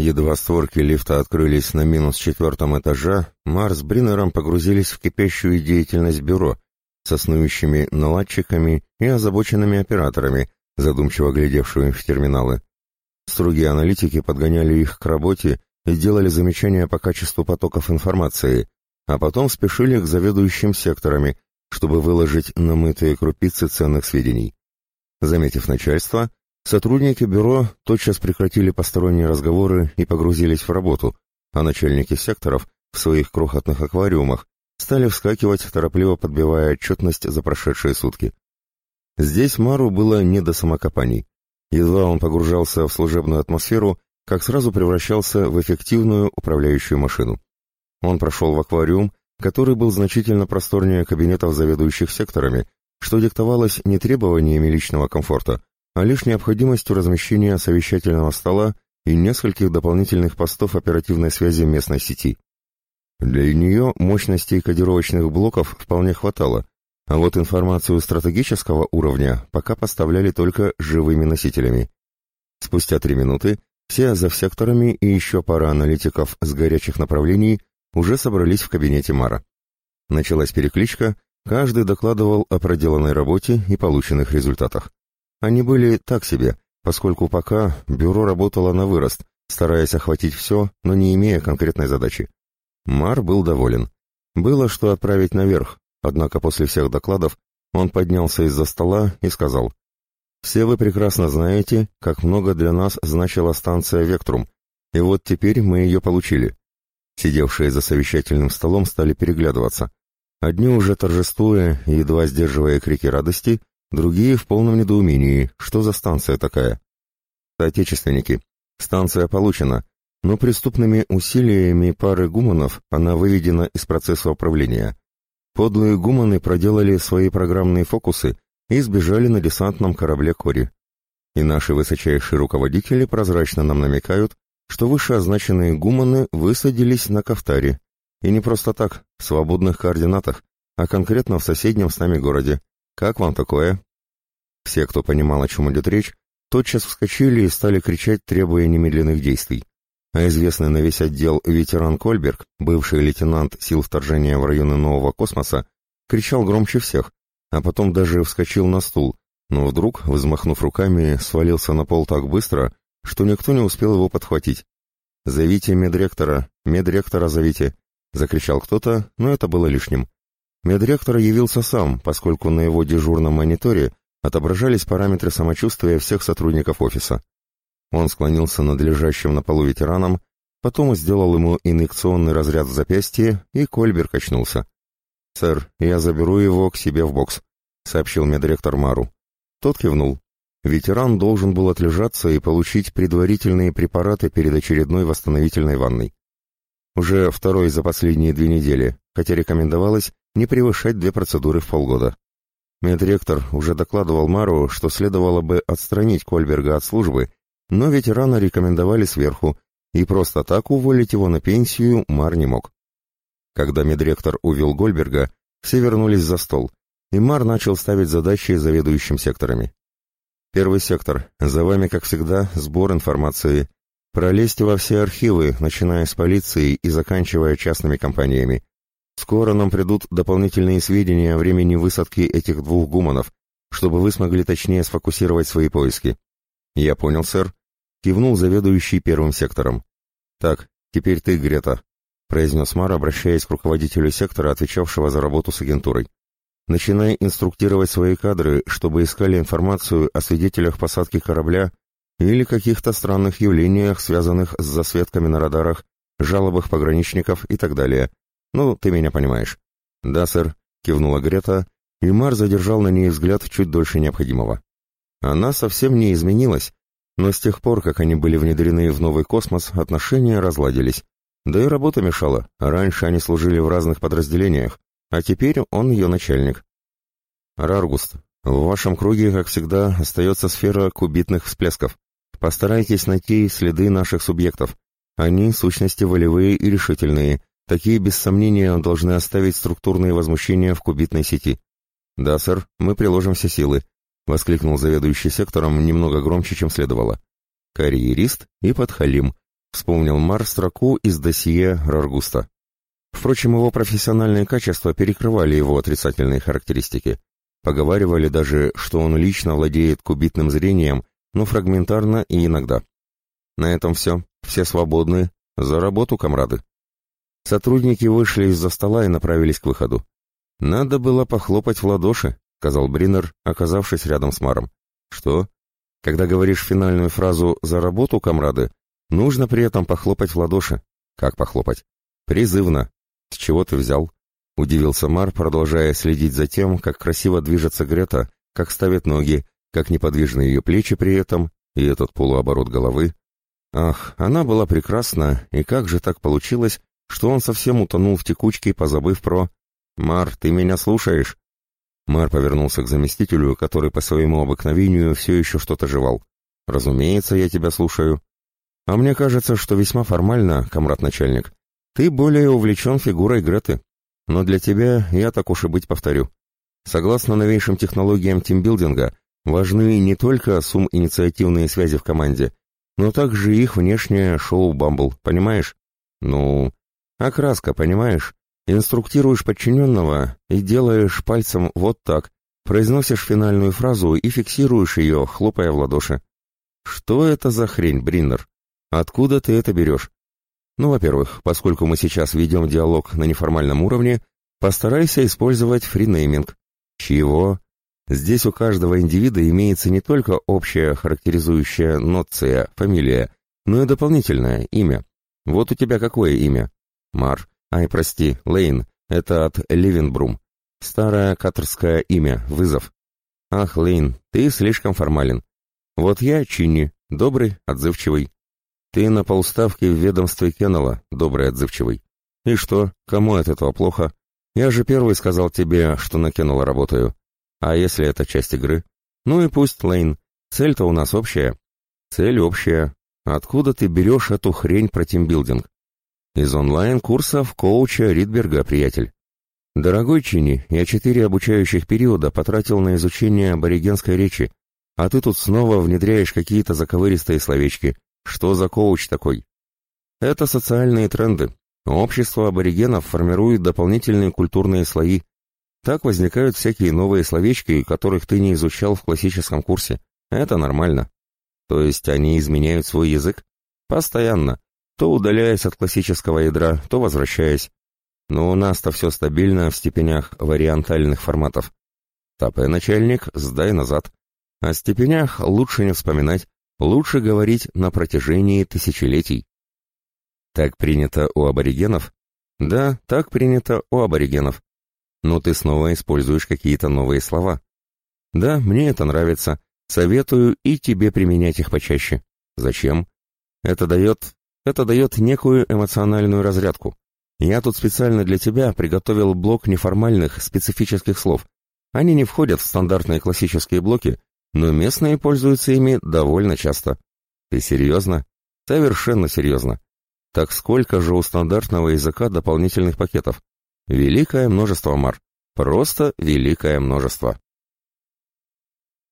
Едва створки лифта открылись на минус четвертом этаже, Марс с Бриннером погрузились в кипящую деятельность бюро со снующими наладчиками и озабоченными операторами, задумчиво глядевшими в терминалы. Строгие аналитики подгоняли их к работе и делали замечания по качеству потоков информации, а потом спешили к заведующим секторами, чтобы выложить намытые крупицы ценных сведений. Заметив начальство, сотрудники бюро тотчас прекратили посторонние разговоры и погрузились в работу, а начальники секторов в своих крохотных аквариумах стали вскакивать, торопливо подбивая отчетность за прошедшие сутки. Здесь Мару было не до самокопаний. Едва он погружался в служебную атмосферу, как сразу превращался в эффективную управляющую машину. Он прошел в аквариум, который был значительно просторнее кабинетов заведующих секторами, что диктовалось не требованиями личного комфорта, а лишь необходимостью размещения совещательного стола и нескольких дополнительных постов оперативной связи местной сети. Для нее мощностей кодировочных блоков вполне хватало, а вот информацию стратегического уровня пока поставляли только живыми носителями. Спустя три минуты все за секторами и еще пара аналитиков с горячих направлений уже собрались в кабинете Мара. Началась перекличка, каждый докладывал о проделанной работе и полученных результатах. Они были так себе, поскольку пока бюро работало на вырост, стараясь охватить все, но не имея конкретной задачи. Мар был доволен. Было что отправить наверх, однако после всех докладов он поднялся из-за стола и сказал, «Все вы прекрасно знаете, как много для нас значила станция «Вектрум», и вот теперь мы ее получили. Сидевшие за совещательным столом стали переглядываться. Одни уже торжествуя и едва сдерживая крики радости, другие в полном недоумении, что за станция такая. Соотечественники, станция получена, но преступными усилиями пары гуманов она выведена из процесса управления. Подлые гуманы проделали свои программные фокусы и сбежали на десантном корабле Кори. И наши высочайшие руководители прозрачно нам намекают, что вышеозначенные гуманы высадились на Кафтаре. И не просто так, в свободных координатах, а конкретно в соседнем с нами городе. Как вам такое? Все, кто понимал, о чем идет речь, тотчас вскочили и стали кричать, требуя немедленных действий. А известный на весь отдел ветеран Кольберг, бывший лейтенант сил вторжения в районы Нового Космоса, кричал громче всех, а потом даже вскочил на стул, но вдруг, взмахнув руками, свалился на пол так быстро, что никто не успел его подхватить. «Зовите медректора! Медректора зовите!» — закричал кто-то, но это было лишним. Медректор явился сам, поскольку на его дежурном мониторе отображались параметры самочувствия всех сотрудников офиса. Он склонился над лежащим на полу ветераном, потом сделал ему инъекционный разряд в запястье, и Кольберг очнулся. «Сэр, я заберу его к себе в бокс», — сообщил медректор Мару. Тот кивнул. Ветеран должен был отлежаться и получить предварительные препараты перед очередной восстановительной ванной. Уже второй за последние две недели, хотя рекомендовалось не превышать две процедуры в полгода. Медректор уже докладывал Мару, что следовало бы отстранить Кольберга от службы, но ветерана рекомендовали сверху, и просто так уволить его на пенсию Мар не мог. Когда медректор увел Гольберга, все вернулись за стол, и Мар начал ставить задачи заведующим секторами. Первый сектор. За вами, как всегда, сбор информации. Пролезьте во все архивы, начиная с полиции и заканчивая частными компаниями. Скоро нам придут дополнительные сведения о времени высадки этих двух гуманов, чтобы вы смогли точнее сфокусировать свои поиски. Я понял, сэр. Кивнул заведующий первым сектором. Так, теперь ты, Грета, произнес Мар, обращаясь к руководителю сектора, отвечавшего за работу с агентурой. Начинай инструктировать свои кадры, чтобы искали информацию о свидетелях посадки корабля или каких-то странных явлениях, связанных с засветками на радарах, жалобах пограничников и так далее. Ну, ты меня понимаешь. Да, сэр, кивнула Грета, и Мар задержал на ней взгляд чуть дольше необходимого. Она совсем не изменилась, но с тех пор, как они были внедрены в новый космос, отношения разладились. Да и работа мешала, раньше они служили в разных подразделениях, а теперь он ее начальник. Раргуст, в вашем круге, как всегда, остается сфера кубитных всплесков. Постарайтесь найти следы наших субъектов. Они, сущности, волевые и решительные. Такие, без сомнения, должны оставить структурные возмущения в кубитной сети. Да, сэр, мы приложим все силы, — воскликнул заведующий сектором немного громче, чем следовало. Карьерист и подхалим. вспомнил Мар строку из досье Раргуста. Впрочем, его профессиональные качества перекрывали его отрицательные характеристики. Поговаривали даже, что он лично владеет кубитным зрением, но фрагментарно и иногда. На этом все. Все свободны. За работу, комрады. Сотрудники вышли из-за стола и направились к выходу. «Надо было похлопать в ладоши», — сказал Бриннер, оказавшись рядом с Маром. «Что? Когда говоришь финальную фразу «за работу, комрады», нужно при этом похлопать в ладоши. Как похлопать? Призывно. С чего ты взял? Удивился Мар, продолжая следить за тем, как красиво движется Грета, как ставит ноги, как неподвижны ее плечи при этом, и этот полуоборот головы. Ах, она была прекрасна, и как же так получилось, что он совсем утонул в текучке, позабыв про «Мар, ты меня слушаешь?» Мар повернулся к заместителю, который по своему обыкновению все еще что-то жевал. «Разумеется, я тебя слушаю. А мне кажется, что весьма формально, комрад-начальник. Ты более увлечен фигурой Греты. Но для тебя я так уж и быть повторю. Согласно новейшим технологиям тимбилдинга, важны не только сум-инициативные связи в команде, но также их внешнее шоу-бамбл, понимаешь? Ну, окраска, понимаешь? Инструктируешь подчиненного и делаешь пальцем вот так, произносишь финальную фразу и фиксируешь ее, хлопая в ладоши. Что это за хрень, Бриннер? Откуда ты это берешь? Ну, во-первых, поскольку мы сейчас ведем диалог на неформальном уровне, постарайся использовать фринейминг. Чего? Здесь у каждого индивида имеется не только общая характеризующая ноция, фамилия, но и дополнительное имя. Вот у тебя какое имя? Мар. Ай, прости, Лейн, это от Ливенбрум. Старое каторское имя, вызов. Ах, Лейн, ты слишком формален. Вот я Чинни, добрый, отзывчивый. Ты на полставки в ведомстве Кеннелла, добрый, отзывчивый. И что, кому от этого плохо? Я же первый сказал тебе, что на Кеннелла работаю. А если это часть игры? Ну и пусть, Лейн. Цель-то у нас общая. Цель общая. Откуда ты берешь эту хрень про тимбилдинг? Из онлайн-курсов коуча Ридберга, приятель. Дорогой Чини, я четыре обучающих периода потратил на изучение аборигенской речи, а ты тут снова внедряешь какие-то заковыристые словечки. Что за коуч такой? Это социальные тренды. Общество аборигенов формирует дополнительные культурные слои. Так возникают всякие новые словечки, которых ты не изучал в классическом курсе. Это нормально. То есть они изменяют свой язык? Постоянно то удаляясь от классического ядра, то возвращаясь. Но у нас-то все стабильно в степенях вариантальных форматов. Тапай, начальник, сдай назад. О степенях лучше не вспоминать, лучше говорить на протяжении тысячелетий. Так принято у аборигенов? Да, так принято у аборигенов. Но ты снова используешь какие-то новые слова. Да, мне это нравится. Советую и тебе применять их почаще. Зачем? Это дает это дает некую эмоциональную разрядку. Я тут специально для тебя приготовил блок неформальных, специфических слов. Они не входят в стандартные классические блоки, но местные пользуются ими довольно часто. Ты серьезно? Совершенно серьезно. Так сколько же у стандартного языка дополнительных пакетов? Великое множество, Мар. Просто великое множество.